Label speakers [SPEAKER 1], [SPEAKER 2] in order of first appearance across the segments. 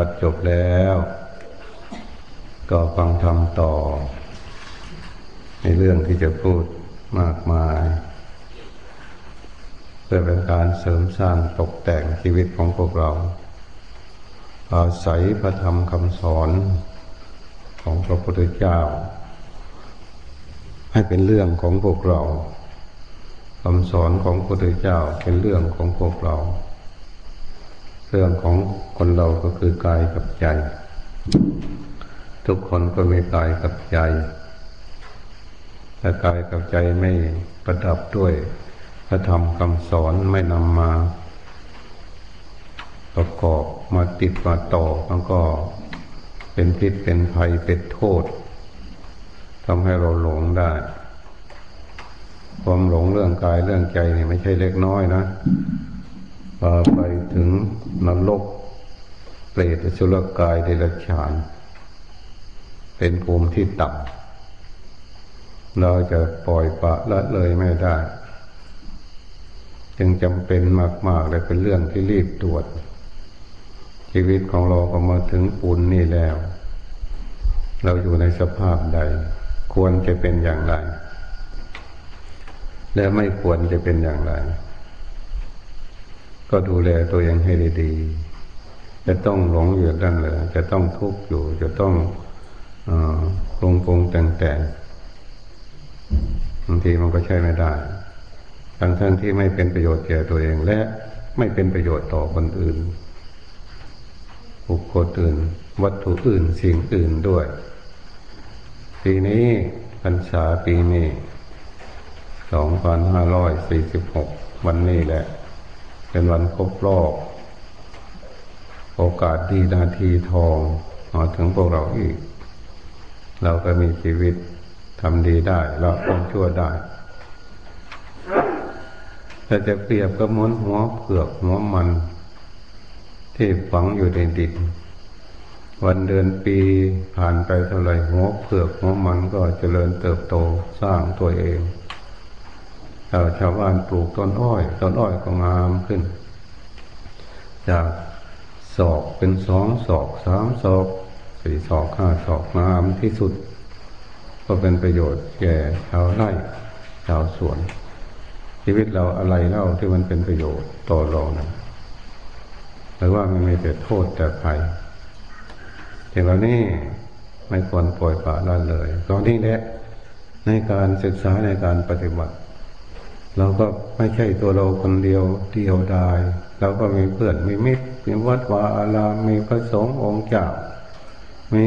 [SPEAKER 1] บัติจบแล้ว ก็ฟังธรรมต่อ ในเรื่องที่จะพูดมากมาย เพื่อเป็นการเสริมสร้างตกแต่งชีวิตของพวกเรา อาศัยพระธรรมคำสอนของพระพุทธเจ้า ให้เป็นเรื่องของพวกเราคำสอนของพระพุทธเจ้าเป็นเรื่องของพวกเรา เรื่องของคนเราก็คือกายกับใจ ทุกคนก็มีกายกับใจแต่กายกับใจไม่ประดับด้วยพระธรรมคำสอนไม่นำมาประกอบมาติดมาต่อมันก็เป็นพิษเป็นภัยเป็นโทษทำให้เราหลงได้ ความหลงเรื่องกายเรื่องใจนี่ไม่ใช่เล็กน้อยนะ พาไปถึงนรก เปรตสุรกายเดรัจฉาน เป็นภูมิที่ต่ำเราจะปล่อยปะละเลยไม่ได้ จึงจำเป็นมากๆและเป็นเรื่องที่รีบตรวจ ชีวิตของเราก็มาถึงปุ่นนี่แล้ว เราอยู่ในสภาพใด ควรจะเป็นอย่างไร และไม่ควรจะเป็นอย่างไร ก็ดูแลตัวเองให้ดีๆ จะต้องหลงอยู่ด้านเลยจะต้องทุกข์อยู่ จะต้องปรุงปรุงแต่งแต่งบางทีมันก็ใช่ไม่ได้ทั้งทั้งที่ไม่เป็นประโยชน์แก่ตัวเองและไม่เป็นประโยชน์ต่อคนอื่นบุคคลอื่น วัตถุอื่นสิ่งอื่นด้วย ปีนี้พรรษาปีนี้สองพันห้าร้อยสี่สิบหกวันนี้แหละ เป็นวันครบรอบ โอกาสดีนาทีทองมาถึงพวกเราอีก เราก็มีชีวิตทำดีได้ละความชั่วได้ถ้าจะเปรียบก็ม้วนหัวเผือกหัวมัน ที่ฝังอยู่ในดินวันเดือนปีผ่านไปเท่าไรหัวเผือกหัวมันก็เจริญเติบโตสร้างตัวเอง ชาวชาวบ้านปลูกต้นอ้อย ต้นอ้อยก็งามขึ้น จากศอกเป็นสองศอกสามศอกสี่ศอกห้าศอกงามที่สุด ก็เป็นประโยชน์แก่ชาวไร่ชาวสวน ชีวิตเราอะไรเล่าที่มันเป็นประโยชน์ต่อเรานะหรือว่ามันไม่แต่โทษแต่ภัยแต่เรานี่ไม่ควรปล่อยปละละเลยตอนนี้แหละในการศึกษาในการปฏิบัติ เราก็ไม่ใช่ตัวเราคนเดียวเดียวดายเราก็มีเพื่อนมีมิตรมีวัดวาอารามมีพระสงฆ์องค์เจ้า มี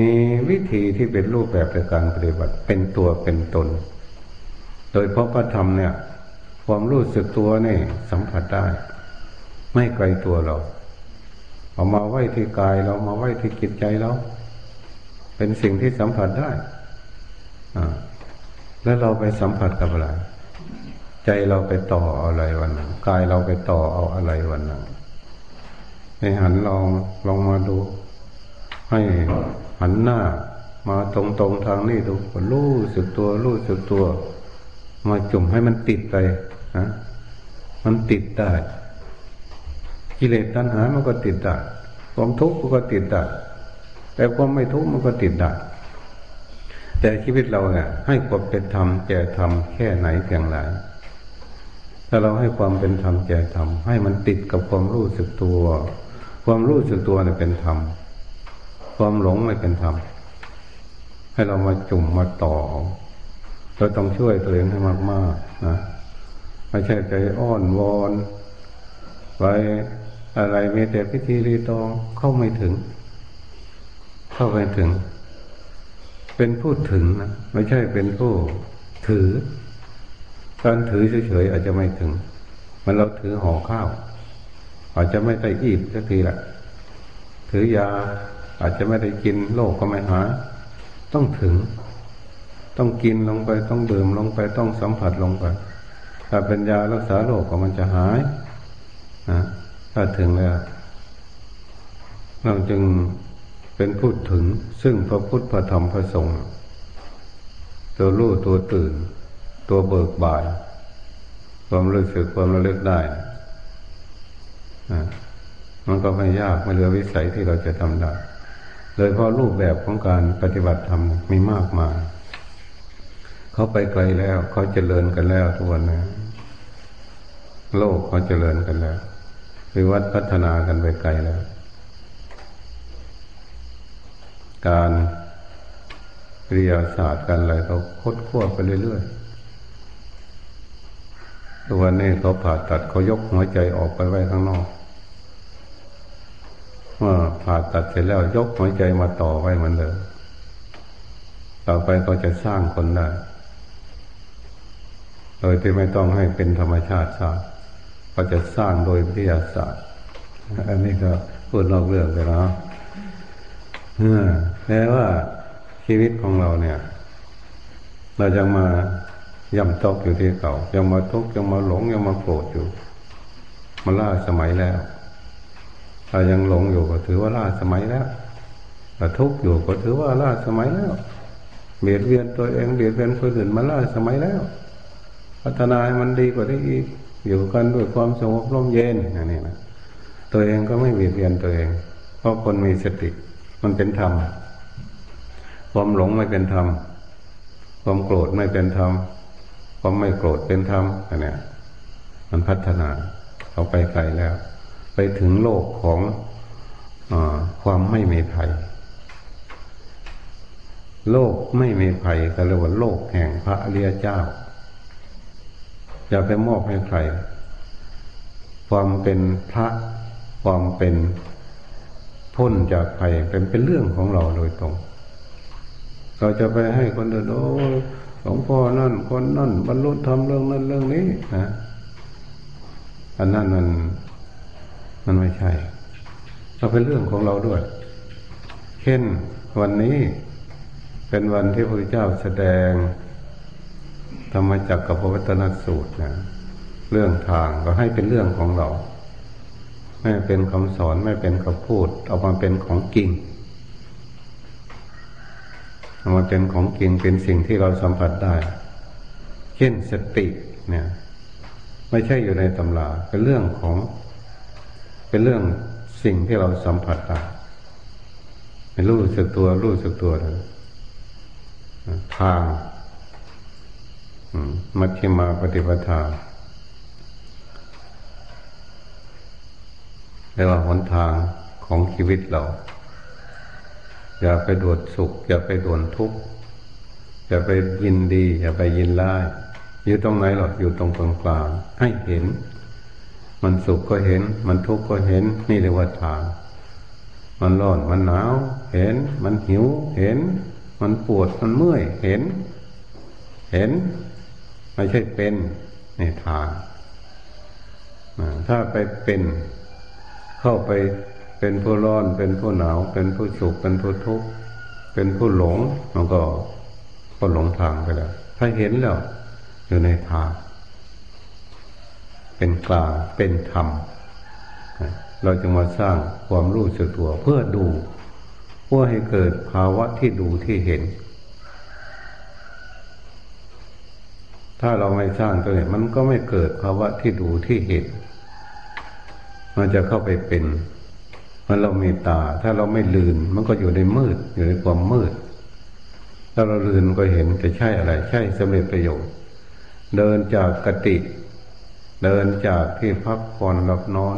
[SPEAKER 1] วิธีที่เป็นรูปแบบในการปฏิบัติเป็นตัวเป็นตน โดยเพราะพระธรรมเนี่ย ความรู้สึกตัวนี่สัมผัสได้ ไม่ไกลตัวเรา เอามาไว้ที่กายเรามาไว้ที่จิตใจเรา เป็นสิ่งที่สัมผัสได้อ่าแล้วเราไปสัมผัสกับอะไร ใจเราไปต่ออะไรวันนั้นกายเราไปต่อเอาอะไรวันนั้นให้หันลองลองมาดู ให้หันหน้า มาตรงๆทางนี้ดูรู้สึกตัวรู้สึกตัว มาจุ่มให้มันติดไปนะมันติดได้ กิเลสตัณหามันก็ติดได้ความทุกข์มันก็ติดได้แต่ความไม่ทุกข์มันก็ติดได้แต่ชีวิตเราเนี่ยให้ความเป็นธรรมแก่ธรรมแค่ไหนเพียงไร ถ้าเราให้ความเป็นธรรมแก่ธรรมให้มันติดกับความรู้สึกตัว ความรู้สึกตัวเนี่ยเป็นธรรมความหลงไม่เป็นธรรมให้เรามาจุ่มมาต่อเราต้องช่วยตัวเองให้มากๆนะไม่ใช่ไปอ้อนวอนไปอะไรมีแต่พิธีรีตองเข้าไม่ถึง เข้าไม่ถึง เป็นผู้ถึงนะไม่ใช่เป็นผู้ถือ การถือเฉยๆอาจจะไม่ถึง มันเราถือห่อข้าว อาจจะไม่ได้อีบสักทีละถือยาอาจจะไม่ได้กินโรคก็ไม่หายต้องถึง ต้องกินลงไปต้องดื่มลงไปต้องสัมผัสลงไป ถ้าเป็นยารักษาโรคก็มันจะหายนะถ้าถึงแล้วเราจึงเป็นพูดถึงซึ่งพระพุทธพระธรรมพระสงฆ์ตัวรู้ตัวตื่น ตัวเบิกบาน ความรู้สึกความระลึกได้มันก็ไม่ยากไม่เหลือวิสัยที่เราจะทำได้โดยเพราะรูปแบบของการปฏิบัติธรรมมีมากมาย เขาไปไกลแล้วเขาเจริญกันแล้วทุกวันนี้โลกเขาเจริญกันแล้ววิวัฒพัฒนากันไปไกลแล้ว การเรียศาสตร์กันอะไรเขาคดขั้วไปเรื่อยๆ ทุกวันนี้เขาผ่าตัดเขายกหัวใจออกไปไว้ข้างนอกเมื่อผ่าตัดเสร็จแล้วยกหัวใจมาต่อไว้เหมือนเดิมต่อไปก็จะสร้างคนได้ โดยที่ไม่ต้องให้เป็นธรรมชาติสร้างก็จะสร้างโดยวิทยาศาสตร์ อันนี้ก็พูดนอกเรื่องไปแล้วแปลว่าชีวิตของเราเนี่ย เรายังมา ย่ำตกอยู่ที่เก่า ยังมาทุกข์ยังมาหลงยังมาโกรธอยู่มาล่าสมัยแล้ว ถ้ายังหลงอยู่ก็ถือว่าล่าสมัยแล้วถ้าทุกข์อยู่ก็ถือว่าล่าสมัยแล้วเบียดเบียนตัวเองเบียดเบียนคนอื่นมาล่าสมัยแล้ว พัฒนาให้มันดีกว่าที่อีกอยู่กันด้วยความสงบร่มเย็นอย่างนี้นะตัวเองก็ไม่เบียดเบียนตัวเอง เพราะคนมีสติมันเป็นธรรมความหลงไม่เป็นธรรมความโกรธไม่เป็นธรรม ความไม่โกรธเป็นธรรมอันนี้มันพัฒนาเอาไปไกลแล้ว ไปถึงโลกของอความไม่มีภัย โลกไม่มีภัยก็เรียกว่าโลกแห่งพระอริยเจ้า อย่าไปมอบให้ใคร ความเป็นพระความเป็นพ้นจากภัยเป็นเป็นเรื่องของเราโดยตรง เราจะไปให้คนอื่นโอ้ หลวงพ่อนั่นคนนั่นบรรลุธรรมเรื่องนั้นเรื่องนี้นะอันนั้นมันมันไม่ใช่เราเป็นเรื่องของเราด้วย เช่นวันนี้เป็นวันที่พระพุทธเจ้าแสดง ธรรมจักรกับพระวัตนสูตรนะเรื่องทางก็ให้เป็นเรื่องของเรา ไม่เป็นคำสอนไม่เป็นคำพูด เอามาเป็นของจริง มาเป็นของจริงเป็นสิ่งที่เราสัมผัสได้ เช่นสติเนี่ย ไม่ใช่อยู่ในตำราเป็นเรื่องของ เป็นเรื่องสิ่งที่เราสัมผัสได้รู้สึกตัวรู้สึกตัวเลยทางมัชฌิมาปฏิปทาเรียกว่าหนทางของชีวิตเรา อย่าไปดวดสุข อย่าไปดวนทุกข์อย่าไปยินดี อย่าไปยินร้ายอยู่ตรงไหนหรอกอยู่ตรงกลางกลางให้เห็น มันสุขก็เห็น มันทุกข์ก็เห็น นี่เรียกว่าทาง มันร้อนมันหนาว เห็น มันหิว เห็น มันปวดมันเมื่อย เห็น เห็น ไม่ใช่เป็นนี่ทางถ้าไปเป็นเข้าไป เป็นผู้ร้อน เป็นผู้หนาว เป็นผู้สุข เป็นผู้ทุกข์ เป็นผู้หลง มันก็ก็หลงทางไปแล้ว ถ้าเห็นแล้วอยู่ในทาง เป็นกลาง เป็นธรรม เราจะมาสร้างความรู้สึกตัวเพื่อดู เพื่อให้เกิดภาวะที่ดูที่เห็น ถ้าเราไม่สร้างตัวนี้มันก็ไม่เกิดภาวะที่ดูที่เห็น มันจะเข้าไปเป็น มันเรามีตา ถ้าเราไม่ลืน มันก็อยู่ในมืด อยู่ในความมืด ถ้าเราลืนก็เห็นจะใช่อะไร ใช่สำเร็จประโยชน์ เดินจากกติเดินจากที่พักผ่อนหลับนอน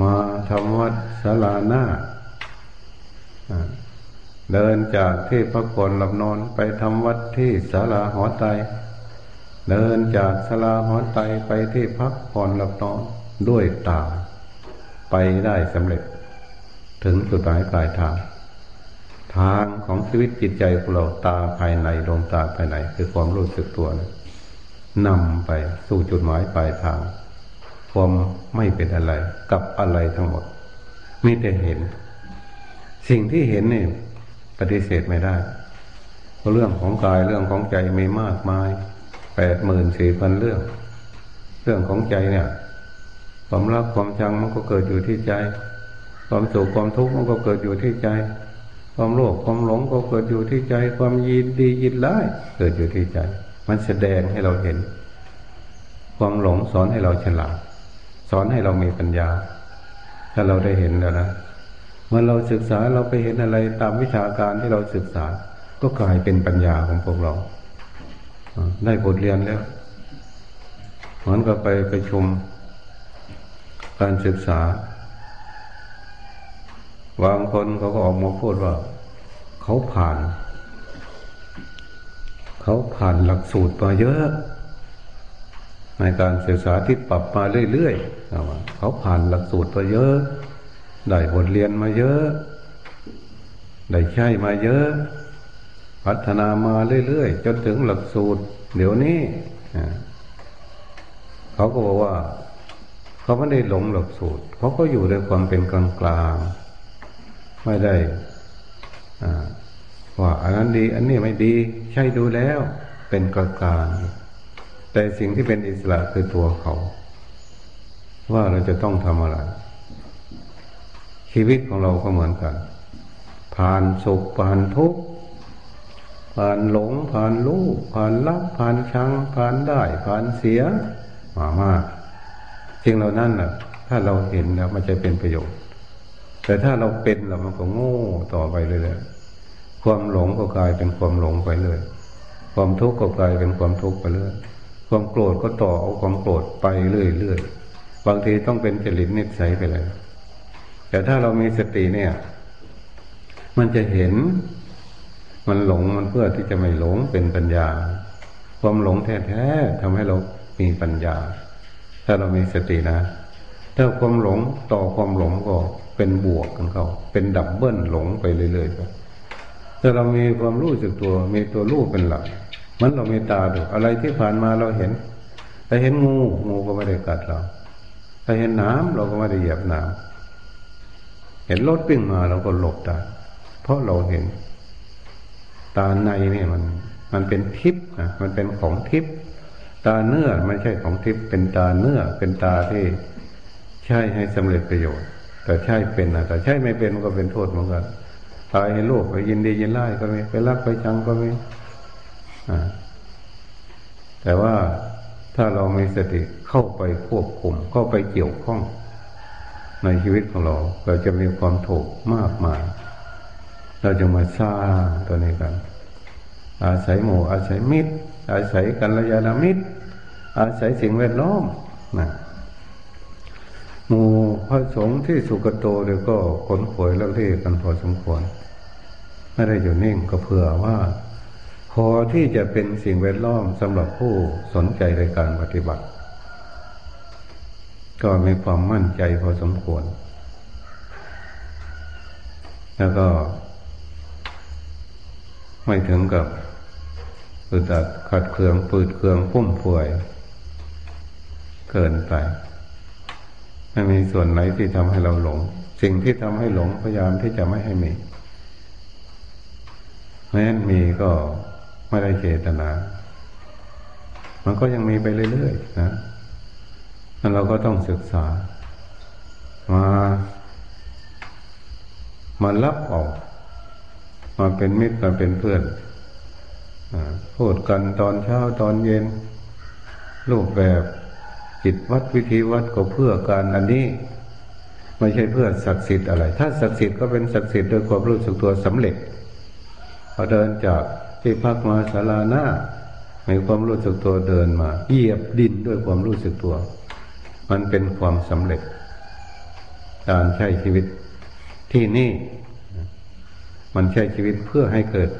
[SPEAKER 1] มาทำวัดศาลาหน้าเดินจากที่พักผ่อนหลับนอนไปทำวัดที่ศาลาหอไตเดินจากศาลาหอไตไปที่พักผ่อนหลับนอนด้วยตา ไปได้สำเร็จ ถึงจุดหมายปลายทาง ทางของชีวิตจิตใจของเราตาภายในดวงตาภายในคือความรู้สึกตัวนะนำไปสู่จุดหมายปลายทาง ความไม่เป็นอะไรกับอะไรทั้งหมดมีแต่เห็น สิ่งที่เห็นนี่ปฏิเสธไม่ได้เพราะเรื่องของกายเรื่องของใจมีมากมายแปดหมื่นสี่พันเรื่อง เรื่องของใจเนี่ย ความรักความชังมันก็เกิดอยู่ที่ใจ ความสุขความทุกข์มันก็เกิดอยู่ที่ใจ ความโลภความหลงก็เกิดอยู่ที่ใจ ความยินดียินร้ายเกิดอยู่ที่ใจ มันแสดงให้เราเห็น ความหลงสอนให้เราฉลาด สอนให้เรามีปัญญา ถ้าเราได้เห็นแล้วนะเมื่อเราศึกษาเราไปเห็นอะไรตามวิชาการที่เราศึกษา ก็กลายเป็นปัญญาของพวกเราได้บทเรียนแล้วเหมือนกับไปไปชมการศึกษา บางคนเขาก็ออกมาพูดว่า เขาผ่าน เขาผ่านหลักสูตรมาเยอะ ในการศึกษาที่ปรับมาเรื่อยๆเขาผ่านหลักสูตรมาเยอะ ได้บทเรียนมาเยอะ ได้ใช้มาเยอะ พัฒนามาเรื่อยๆจนถึงหลักสูตร เดี๋ยวนี้เขาก็บอกว่า เขาไม่ได้หลงหลักสูตรเขาก็อยู่ในความเป็นกลางกลาง ไม่ได้ว่าอันนั้นดี อันนี้ไม่ดี ใช่ดูแล้ว เป็นกลางกลางแต่สิ่งที่เป็นอิสระคือตัวเขา ว่าเราจะต้องทำอะไร ชีวิตของเราก็เหมือนกัน ผ่านสุขผ่านทุกข์ผ่านหลง ผ่านรู้ผ่านรักผ่านชัง ผ่านได้ ผ่านเสียมามากสิ่งเหล่านั้นน่ะ ถ้าเราเห็นแล้วมันจะเป็นประโยชน์ แต่ถ้าเราเป็นแล้วมันก็โง่ต่อไปเลยๆความหลงก็กลายเป็นความหลงไปเลย ความทุกข์ก็กลายเป็นความทุกข์ไปเลยความโกรธก็ต่อเอาความโกรธไปเรื่อยๆบางทีต้องเป็นจริตนิสัยไปเลย แต่ถ้าเรามีสติเนี่ย มันจะเห็น มันหลงมันเพื่อที่จะไม่หลงเป็นปัญญา ความหลงแท้ๆทำให้เรามีปัญญา ถ้าเรามีสตินะ ถ้าความหลงต่อความหลงก็เป็นบวกกันเขา เป็นดับเบิลหลงไปเรื่อยๆไปถ้าเรามีความรู้สึกตัว มีตัวรู้เป็นหลัก มันเรามีตาดูอะไรที่ผ่านมาเราเห็นถ้าเห็นงูงูก็ไม่ได้กัดเราถ้าเห็นน้ำเราก็ไม่ได้เหยียบน้ำเห็นรถวิ่งมาเราก็หลบได้เพราะเราเห็น ตาในนี่มัน มันเป็นทิพย์นะมันเป็นของทิพย์ตาเนื้อไม่ใช่ของทิพย์เป็นตาเนื้อเป็นตาที่ ใช่ให้สำเร็จประโยชน์ แต่ใช่เป็นนะแต่ใช่ไม่เป็นมันก็เป็นโทษเหมือนกันตายให้โลกไปยินดียินไล่ก็มีไปรักไปชังก็มีแต่ว่าถ้าเรามีสติเข้าไปควบคุมเข้าไปเกี่ยวข้อง ในชีวิตของเรา เราจะมีความถูกมากมายเราจะมาสร้างตัวนี้กัน อาศัยหมู่อาศัยมิตร อาศัยกัลยาณมิตร อาศัยสิ่งแวดล้อมนะ มู่พระสงฆ์ที่สุกโตเดี๋ยวก็ขนขวยแล้วเรียกกันพอสมควร ไม่ได้อยู่นิ่งก็เผื่อว่า พอที่จะเป็นสิ่งแวดล้อมสำหรับผู้สนใจในการปฏิบัติ ก็มีความมั่นใจพอสมควร แล้วก็ ไม่ถึงกับอึดอัดขัดเคืองปืดเคืองพุ่มพวย เกินไป ไม่มีส่วนไหนที่ทำให้เราหลง สิ่งที่ทำให้หลงพยายามที่จะไม่ให้มีแม้นมีก็ไม่ได้เจตนา มันก็ยังมีไปเรื่อยๆนะนั้นเราก็ต้องศึกษา มา มารับออก มาเป็นมิตรมาเป็นเพื่อนพูดกันตอนเช้าตอนเย็น รูปแบบ จิตวัดวิธีวัดก็เพื่อการอันนี้ ไม่ใช่เพื่อศักดิ์สิทธิ์อะไร ถ้าศักดิ์สิทธิ์ก็เป็นศักดิ์สิทธิ์โดยความรู้สึกตัวสำเร็จพอเดินจากที่พักมาศาลาหน้ามีความรู้สึกตัวเดินมาเหยียบดินด้วยความรู้สึกตัว มันเป็นความสำเร็จ การใช้ชีวิตที่นี่ มันใช้ชีวิตเพื่อให้เกิด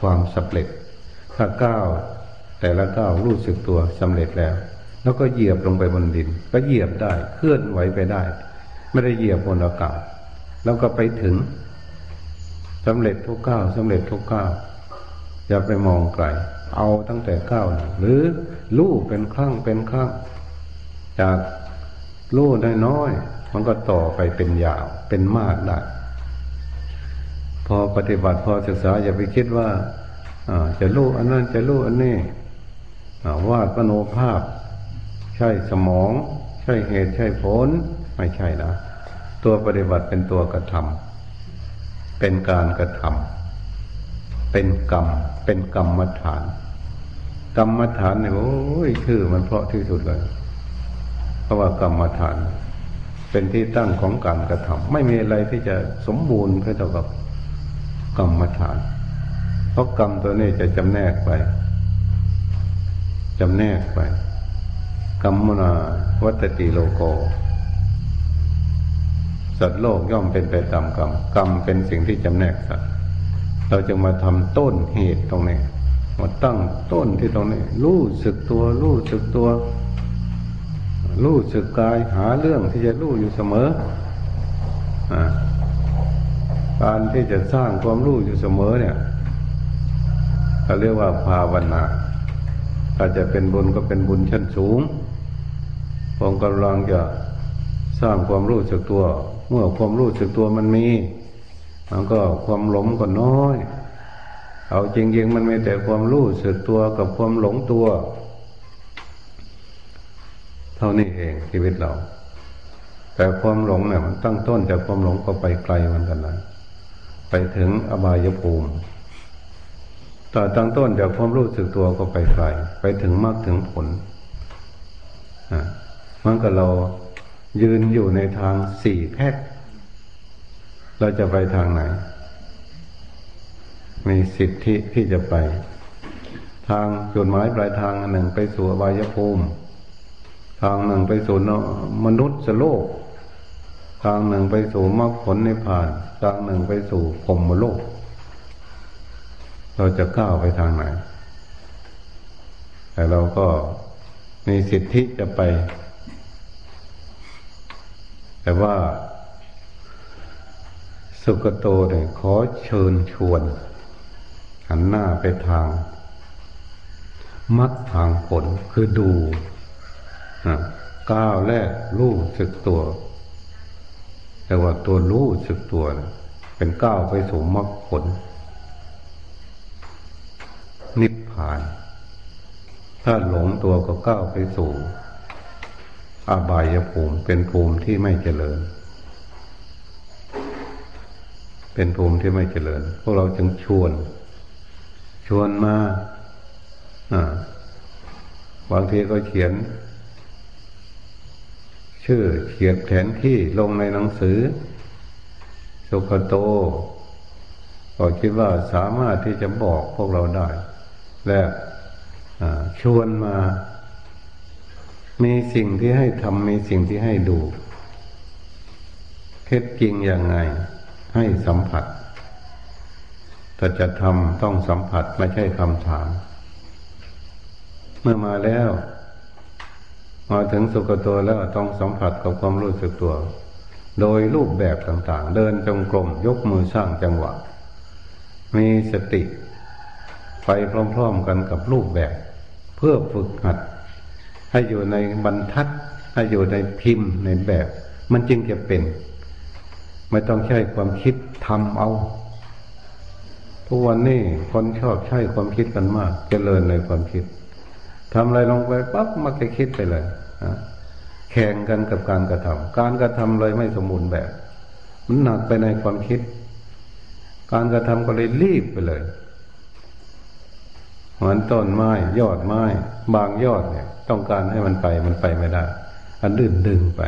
[SPEAKER 1] ความสำเร็จถ้าก้าวแต่ละก้าวรู้สึกตัวสำเร็จแล้ว แล้วก็เหยียบลงไปบนดิน ก็เหยียบได้เคลื่อนไหวไปได้ ไม่ได้เหยียบบนอากาศ แล้วก็ไปถึงสำเร็จทุกก้าวสำเร็จทุกก้าวอย่าไปมองไกลเอาตั้งแต่ก้าวหรือลู่เป็นครั้งเป็นครั้งจากลู่น้อยๆมันก็ต่อไปเป็นยาวเป็นมากได้พอปฏิบัติพอศึกษาอย่าไปคิดว่าจะลู่อันนั้นจะลู่อันนี้วาดปโนภาพ ใช่สมอง ใช่เหตุใช่ผล ไม่ใช่นะ ตัวปฏิบัติเป็นตัวกระทำเป็นการกระทำเป็นกรรม เป็นกรรมฐาน กรรมฐานเนี่ยโอ้ยชื่อมันเพราะที่สุดเลย เพราะว่ากรรมฐาน เป็นที่ตั้งของการกระทำไม่มีอะไรที่จะสมบูรณ์เท่ากับกรรมฐาน เพราะกรรมตัวนี้จะจำแนกไปจำแนกไป รรมนาวัตติโลโก สัตว์โลกย่อมเป็นไปตามกรรม กรรมเป็นสิ่งที่จำแนกสัตว์ เราจะมาทำต้นเหตุตรงนี้ มาตั้งต้นที่ตรงนี้ รู้สึกตัว รู้สึกตัว รู้สึกกาย หาเรื่องที่จะรู้อยู่เสมออการที่จะสร้างความรู้อยู่เสมอเนี่ยเขาเรียกว่าภาวนาถ้าจะเป็นบุญก็เป็นบุญชั้นสูง ผมกำลังจะสร้างความรู้สึกตัว เมื่อความรู้สึกตัวมันมี มันก็ความหลงก็น้อย เอาจริงๆมันมีแต่ความรู้สึกตัวกับความหลงตัว เท่านี้เองชีวิตเรา แต่ความหลงเนี่ยมันตั้งต้นจากความหลงก็ไปไกลมันกันนะไปถึงอบายภูมิแต่ตั้งต้นจากความรู้สึกตัวก็ไปไกล ไปถึงมากถึงผลอ่า มันก็เรายืนอยู่ในทางสี่แพทย์เราจะไปทางไหน มีสิทธิที่จะไป ทางจุดหมายปลายทางหนึ่งไปสู่อบายภูมิ ทางหนึ่งไปสู่มนุษย์โลก ทางหนึ่งไปสู่มรรคผลในผ่าน ทางหนึ่งไปสู่พรมโลก เราจะก้าวไปทางไหน แต่เราก็มีสิทธิจะไป แต่ว่า สุกโตเนี่ยขอเชิญชวน หันหน้าไปทาง มัดทางผลคือดูก้าวแรกรู้สึกตัว แต่ว่าตัวรู้สึกตัวเป็นก้าวไปสู่มรรคผล นิพพาน ถ้าหลงตัวก็ก้าวไปสู่ อาบายภูมิ เป็นภูมิที่ไม่เจริญ เป็นภูมิที่ไม่เจริญ พวกเราจึงชวน ชวนมาอ่าบางทีก็เขียน ชื่อเขียนแผนที่ลงในหนังสือสุขโต ก็คิดว่าสามารถที่จะบอกพวกเราได้ และชวนมา มีสิ่งที่ให้ทำมีสิ่งที่ให้ดูเท็จจริงอย่างไง ให้สัมผัสถ้าจะทำต้องสัมผัสไม่ใช่คำถาม เมื่อมาแล้วมาถึงสุกตัวแล้วต้องสัมผัสกับความรู้สึกตัว โดยรูปแบบต่างๆ เดินจงกรมยกมือสร้างจังหวะ มีสติ ไปพร้อมๆกันกับรูปแบบ เพื่อฝึกหัด ให้อยู่ในบรรทัด ให้อยู่ในพิมพ์ในแบบ มันจึงจะเป็น ไม่ต้องใช้ความคิดทำเอาทุกวันนี้คนชอบใช้ความคิดกันมากจเจริญในความคิดทำอะไรลงไปปั๊บมักจะคิดไปเลยแข่งกันกับการกระทำการกระทำเลยไม่สมบูรณ์แบบ มันหนักไปในความคิด การกระทำก็เลยรีบไปเลย เหมือนต้นไม้ยอดไม้ บางยอดเนี่ย ต้องการให้มันไปมันไปไม่ได้ อันดื่นดึงไป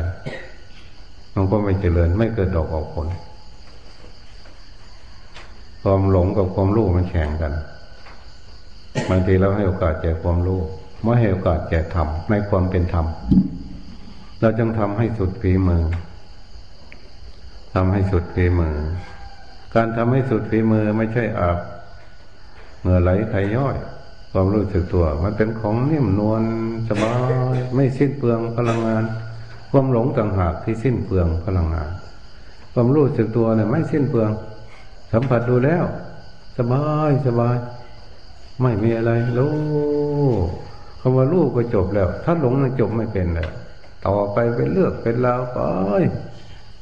[SPEAKER 1] มันก็ไม่เจริญ ไม่เกิดดอกออกผล ความหลงกับความรู้มันแข่งกันบางทีเราให้โอกาสแก่ความรู้ไม่ให้โอกาสแก่ธรรมในความเป็นธรรมเราจึงทำให้สุดฝีมือทำให้สุดฝีมือ การทำให้สุดฝีมือไม่ใช่อาบ เมื่อไหลใครย่อย ความรู้สึกตัว มันเป็นของนิ่มนวลสบายไม่สิ้นเปลืองพลังงาน ความหลงต่างหากที่สิ้นเปลืองพลังงาน ความรู้สึกตัวเนี่ยไม่สิ้นเปลือง สัมผัสดูแล้ว สบายสบาย ไม่มีอะไรรู้คำว่ารู้ก็จบแล้ว ถ้าหลงมันจบไม่เป็นเลยต่อไปเป็นเลือกเป็นราวไป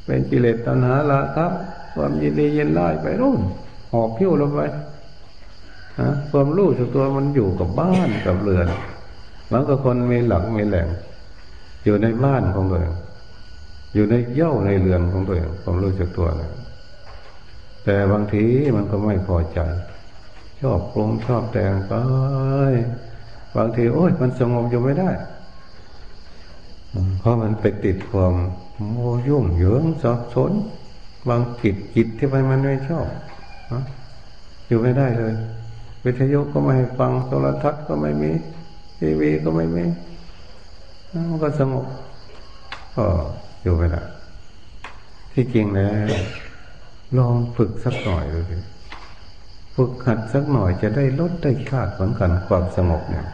[SPEAKER 1] เป็นกิเลสตัณหาละครับความยินดียินไล่ไปรุ่นหอบพิ้วลงไป ความรู้สึกตัวมันอยู่กับบ้านกับเรือนมันก็คนมีหลักมีแหล่ง อยู่ในบ้านของตัวเองอยู่ในเย่าในเรือนของตัวเองความรู้สึกตัวนะแต่บางทีมันก็ไม่พอใจ ชอบปรุงชอบแต่งไปบางทีโอ้ยมันสงบอยู่ไม่ได้ เพราะมันไปติดความโมยุ่งเหยิงสับสนบางจิตจิตที่ไปมันไม่ชอบอยู่ไม่ได้เลย วิทยุก็ไม่ให้ฟังโทรทัศน์ก็ไม่มี ทีวีก็ไม่มีมันก็สงบก็อยู่ไม่ได้ที่จริงแล้วลองฝึกสักหน่อยดูสิฝึกหัดสักหน่อยจะได้ลดได้ชาติเหมือนกันความสงบเนี่ย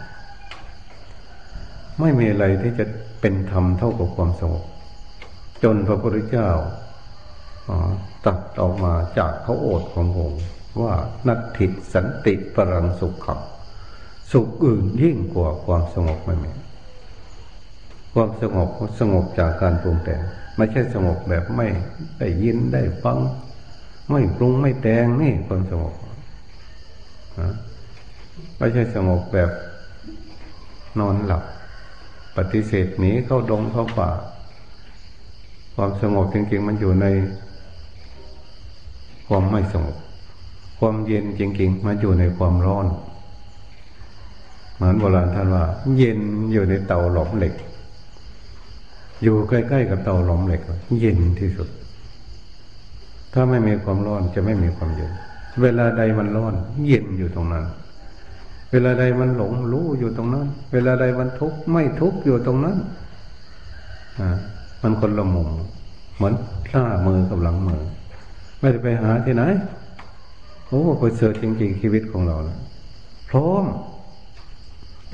[SPEAKER 1] ไม่มีอะไรที่จะเป็นธรรมเท่ากับความสงบจนพระพุทธเจ้าตัดออกมาจากพระโอษฐ์ขององ ว่านัตถิสันติปรังสุขขับสุขอื่นยิ่งกว่าความสงบไม่มีความสงบสงบจากการปรุงแต่งไม่ใช่สงบแบบไม่ได้ยินได้ฟัง ไม่ปรุงไม่แต่งนี่ความสงบไม่ใช่สงบแบบนอนหลับ ปฏิเสธหนีเข้าดงเข้าป่า ความสงบจริงๆมันอยู่ใน ความไม่สงบ ความเย็นจริงๆมันอยู่ในความร้อน เหมือนโบราณท่านว่า เย็นอยู่ในเตาหลอมเหล็ก อยู่ใกล้ๆกับเตาหลอมเหล็ก เย็นที่สุด ถ้าไม่มีความร้อนจะไม่มีความเย็น เวลาใดมันร้อน เย็นอยู่ตรงนั้น เวลาใดมันหลงรู้อยู่ตรงนั้น เวลาใดมันทุกข์ไม่ทุกข์อยู่ตรงนั้นอ่ามันคนละมุมเหมือนข้ามือกับหลังมือ ไม่ได้ไปหาที่ไหน โอ้ไปเสร์จริงๆชีวิตของเรานะพร้อม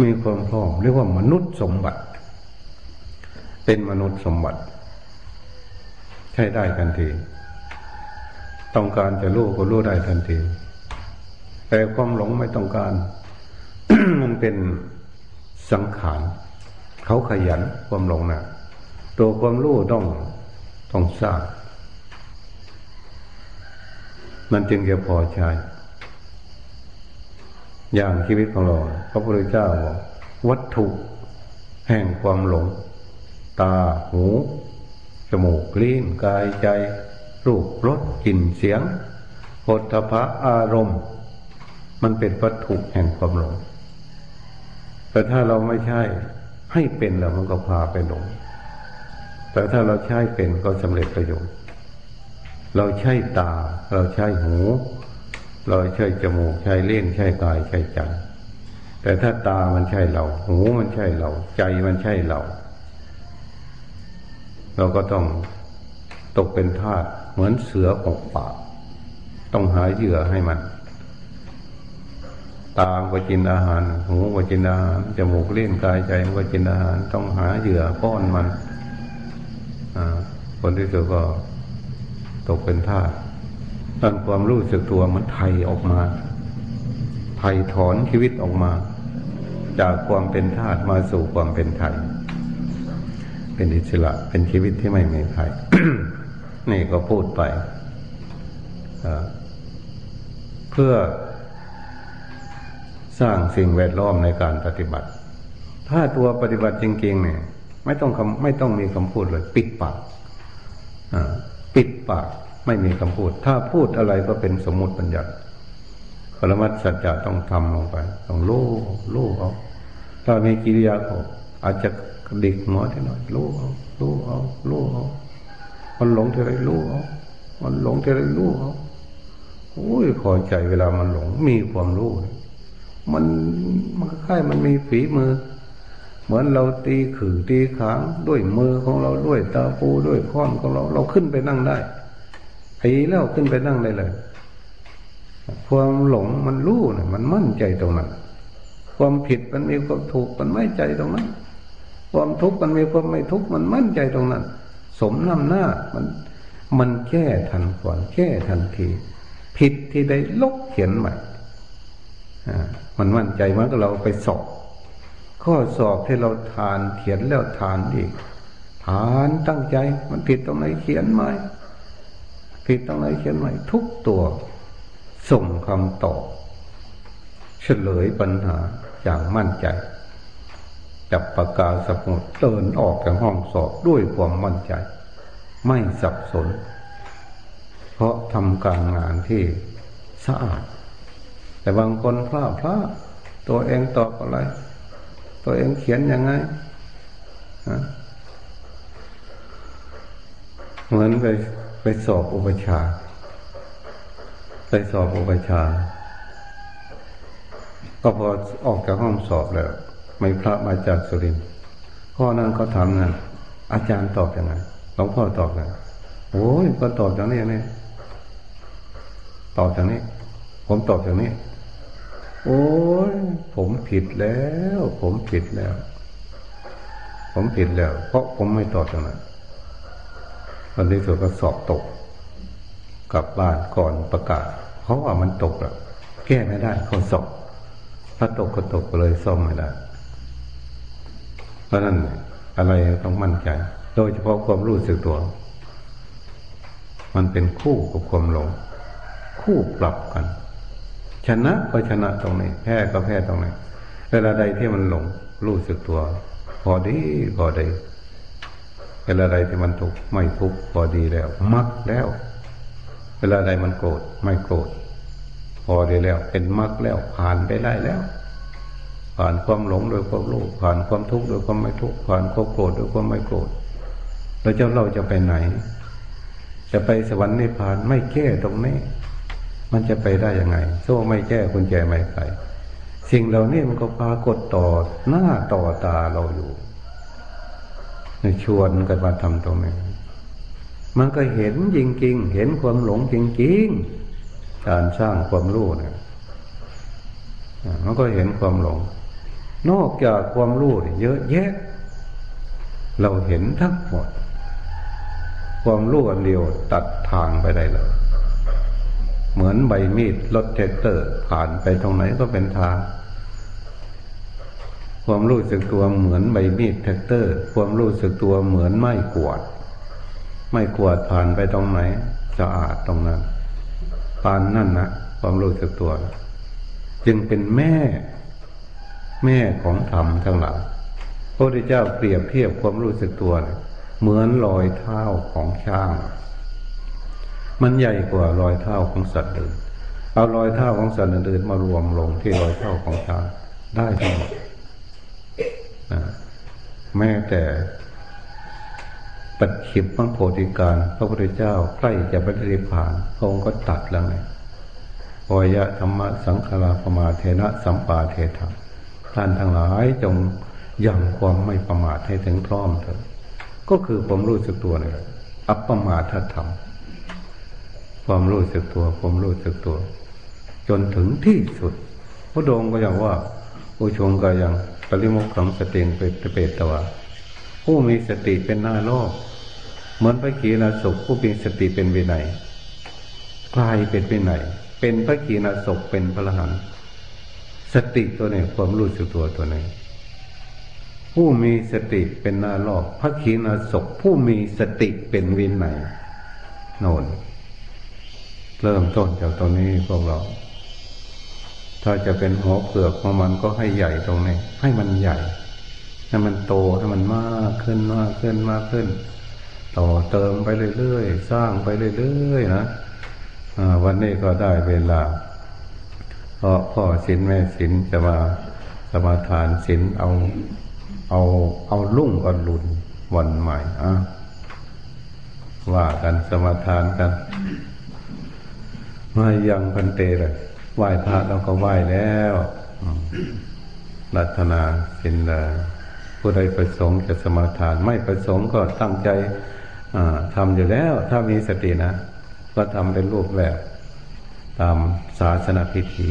[SPEAKER 1] มีความพร้อมเรียกว่ามนุษย์สมบัติ เป็นมนุษย์สมบัติ ใช้ได้ทันที ต้องการจะรู้ก็รู้ได้ทันที แต่ความหลงไม่ต้องการ มันเป็นสังขารเขาขยันความหลงนะ่ะ ตัวความรู้ต้องต้องสร้าง มันจึงจะพอใจอย่างชีวิตของเราพระพุทธเจ้าบอกวัตถุแห่งความหลง ตาหูจมูกลิ้นกายใจ รูปรสกลิ่นเสียงโพธพะอารมณ์ มันเป็นวัตถุแห่งความหลง แต่ถ้าเราไม่ใช่ให้เป็นแล้วมันก็พาไปหลง แต่ถ้าเราใช้เป็นก็สำเร็จประโยชน์ เราใช้ตา เราใช้หู เราใช้จมูก ใช้เล่นใช้กายใช้ใจ แต่ถ้าตามันใช่เรา หูมันใช่เรา ใจมันใช่เรา เราก็ต้องตกเป็นทาสเหมือนเสือของป่าต้องหาเหยื่อให้มัน ตาก็กินอาหาร หูก็กินอาหาร จมูกเล่นกายใจมันก็กินอาหาร ต้องหาเหยื่อป้อนมัน อ่า คนที่สุดก็ ตกเป็นทาสตั้งความรู้สึกตัวมันไทยออกมา ไทยถอนชีวิตออกมา จากความเป็นทาสมาสู่ความเป็นไทย เป็นอิสระเป็นชีวิตที่ไม่มีภัยนี่ก็พูดไปเพื่อสร้างสิ่งแวดล้อมในการปฏิบัติ ถ้าตัวปฏิบัติจริงๆเนี่ย ไม่ต้องคำไม่ต้องมีคำพูดเลย ปิดปาก ปิดปากไม่มีคำพูด ถ้าพูดอะไรก็เป็นสมมติปัญญาปรมัตสัจจะต้องทำลงไป ต้องรู้รู้เอา ถ้ามีกิริยาก็อาจจะดิกหัวทีหน่อยรู้เอารู้เอารู้เอามันหลงทีไรรู้เอามันหลงทีไรรู้เอาโอ้ยขอใจเวลามันหลงมีความรู้มันมันค่ายมันมีฝีมือ เหมือนเราตีขื่อตีขางด้วยมือของเราด้วยตาปูด้วยค้อนของเรา เราขึ้นไปนั่งได้ไอ้แล้วขึ้นไปนั่งได้เลย ความหลงมันรู้เนี่ยมันมั่นใจตรงนั้น ความผิดมันมีความถูกมันไม่ใจตรงนั้น ความทุกข์มันมีความไม่ทุกข์มันมั่นใจตรงนั้น สมน้ำหน้ามัน มันแก้ทันก่อนแก้ทันที ผิดที่ได้ลบเขียนใหม่มันมั่นใจมันก็เราไปสอบ ข้อสอบที่เราทานเขียนแล้วทานอีก ทานตั้งใจ มันผิดตรงไหนเขียนใหมผิดตรงไหนเขียนใหมทุกตัว ส่งคำตอบเฉลยปัญหาอย่างมั่นใจ จับปากกาสมุดเดินออกจากห้องสอบด้วยความมั่นใจ ไม่สับสน เพราะทำการงานที่สะอาด แต่บางคนพลาดพลาดตัวเองตอบอะไร ตัวเองเขียนยังไงเหมือนไปไปสอบอุปชา ไปสอบอุปชา ก็พอออกจากห้องสอบแล้ว ไม่พระมาจากสุรินทร์ข้อนั้นเขาถามนั่นอาจารย์ตอบอยังไงหลวงพ่อตอบยังไงโอ้ยก็ตอบอย่างนี้นี่ตอบอย่างนี้ ผมตอบอย่างนี้ โอ้ยผมผิดแล้ว ผมผิดแล้ว ผมผิดแล้ว เพราะผมไม่ตอบอย่างนั้นวันนี้สุดก็สอบตก กลับบ้านก่อนประกาศ เพราะว่ามันตกแล้วแก้ไม่ได้เขาสอบถ้าตกก็ตกไปเลยซ่อมไม่ได้ เพราะนั้นอะไรต้องมั่นใจ โดยเฉพาะความรู้สึกตัว มันเป็นคู่กับความหลง คู่ปรับกัน ชนะก็ชนะตรงนี้แพ้ก็แพ้ตรงนี้เวลาใดที่มันหลงรู้สึกตัว พอดีพอดีเวลาใดที่มันทุกข์ไม่ทุกข์พอดีแล้ว มักแล้ว เวลาใดมันโกรธไม่โกรธพอด้แล้ว เป็นมรรคแล้วผ่านไปได้แล้ว ผ่านความหลงโดยความรู้ผ่านความทุกข์โดยความไม่ทุกข์ผ่านความโกรธโดยความไม่โกรธแล้วเจ้าเราจะไปไหน จะไปสวรรค์นิพพานไม่แก้ตรงนี้ มันจะไปได้ยังไง โซ่ไม่แก้คุณแจไม่ไขสิ่งเหล่านี้มันก็ปรากฏต่อหน้าต่อตาเราอยู่ชวนกันมาทำตรงนี้มันก็เห็นจริงๆ เห็นความหลงจริงๆ การสร้างความรู้เนี่ยมันก็เห็นความหลง นอกจากความรู้เยอะแยะ เราเห็นทั้งหมด ความรู้อันเดียวตัดทางไปได้เลย เหมือนใบมีดรถแทรกเตอร์ ผ่านไปตรงไหนก็เป็นทาง ความรู้สึกตัวเหมือนใบมีดแทรกเตอร์ ความรู้สึกตัวเหมือนไม้กวาด ไม้กวาดผ่านไปตรงไหนสะอาดตรงนั้นปานนั่นนะความรู้สึกตัว จึงเป็นแม่ แม่ของธรรมทั้งหลายพระพุทธเจ้าเปรียบเทียบความรู้สึกตัวเหมือนรอยเท้าของช้าง มันใหญ่กว่ารอยเท้าของสัตว์อื่น เอารอยเท้าของสัตว์อื่นมารวมลงที่รอยเท้าของช้างได้ทั้งหมดแม้แต่ปัจฉิมมังโพธิการ พระพุทธเจ้าใกล้จะปฏิพานพระองค์ก็ตัดแล้วไงวายะธรรมะสังขาราปมาเทนะสัมปาเทธรรมท่านทั้งหลายจงยังความไม่ประมาทให้ถึงพร้อมเถิดก็คือความรู้สึกตัวนี่แหละอัปปมาทธรรม ความรู้สึกตัว ความรู้สึกตัว จนถึงที่สุด พระองค์ก็อย่างว่าอุชงก็ยังปริมุขขังสติงเปเปตตวาผู้มีสติเป็นหน้าโลก เหมือนพระขีณาสพผู้เป็นสติเป็นวินัยกลายเป็นวินัยเป็นพระขีณาสพเป็นพระหันสติตัวนี้ความรู้สึกตัวตัวนี้ผู้มีสติเป็นนาลอกพระขีณาสพผู้มีสติเป็นวินัยโน่น เริ่มต้นจากตรงนี้พวกเรา ถ้าจะเป็นหัวเปลือกของมันก็ให้ใหญ่ตรงนี้ ให้มันใหญ่ ให้มันโตให้มันมากขึ้นมากขึ้นมากขึ้น ต่อเติมไปเรื่อยๆ สร้างไปเรื่อยๆนะวันนี้ก็ได้เวลาเพราะพ่อสินแม่สินจะมาสมาทานสินเอาเอาเอาลุ่งก่อนลุนวันใหม่อะว่ากันสมาทานกัน มายังพันเตเลยไหว้พระเราก็ไหว้แล้วรัตนาสินลาผู้ใดประสงค์จะสมาทาน ไม่ประสงค์ก็ตั้งใจทำอยู่แล้ว ถ้ามีสตินะ ก็ทำเป็นรูปแบบ ตามศาสนาพิธี